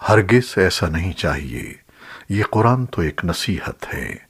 हरगिज ऐसा नहीं चाहिए। ये कुरान तो एक नसीहत है।